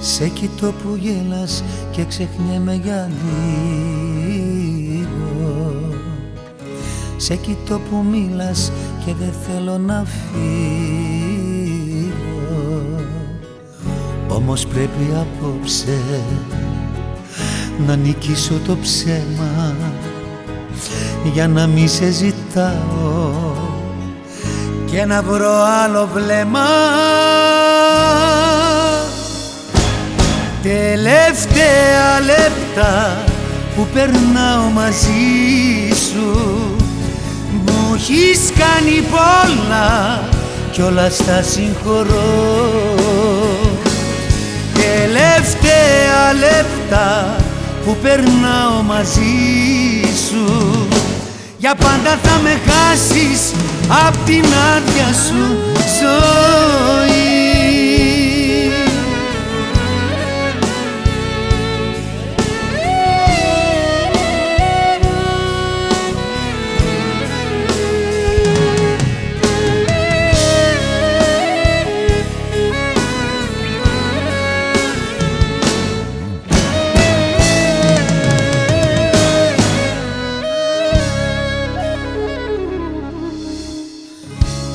Σε κοιτώ που γέλας και ξεχνιέμαι για λίγο. Σε κοιτώ που μίλας και δεν θέλω να φύγω. Όμως πρέπει απόψε να νικήσω το ψέμα. Για να μη σε ζητάω και να βρω άλλο βλέμμα Τελευταία λεπτά που περνάω μαζί σου. Μου έχεις κάνει πολλά κι όλα στα συγχωρώ. Τελευταία λεπτά που περνάω μαζί σου. Για πάντα θα με χάσεις απ' την άδεια σου. Ζωή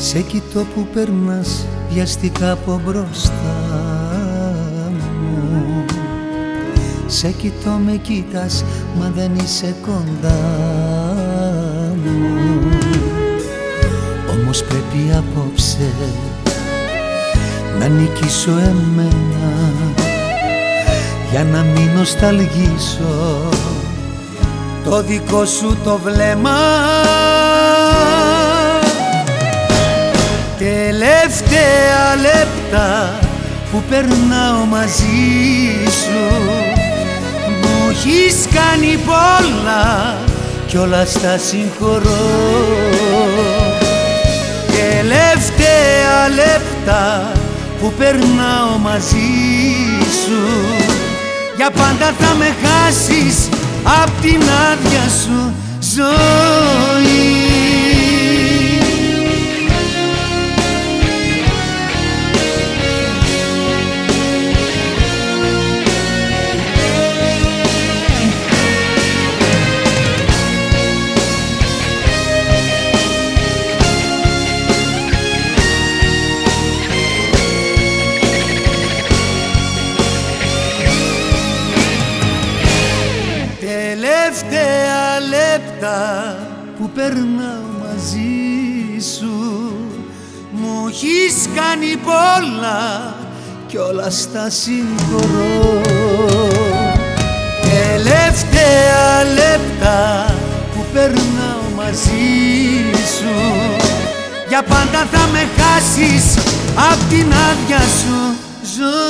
Σε κοιτώ που περνάς βιαστικά από μπροστά μου. Σε κοιτώ με κοίτας μα δεν είσαι κοντά μου. Όμως πρέπει απόψε να νικήσω εμένα. Για να μην νοσταλγήσω το δικό σου το βλέμμα Τελευταία λεπτά που περνάω μαζί σου Μου έχεις κάνει πολλά κι όλα στα συγχωρώ. Τελευταία λεπτά που περνάω μαζί σου Για πάντα θα με χάσεις απ' την άδεια σου. Ζωή λεπτά που περνάω μαζί σου. Μου έχεις κάνει πολλά κι όλα στα συγχωρώ. Τελευταία λεπτά που περνάω μαζί σου. Για πάντα θα με χάσεις απ' την άδεια σου. Ζωή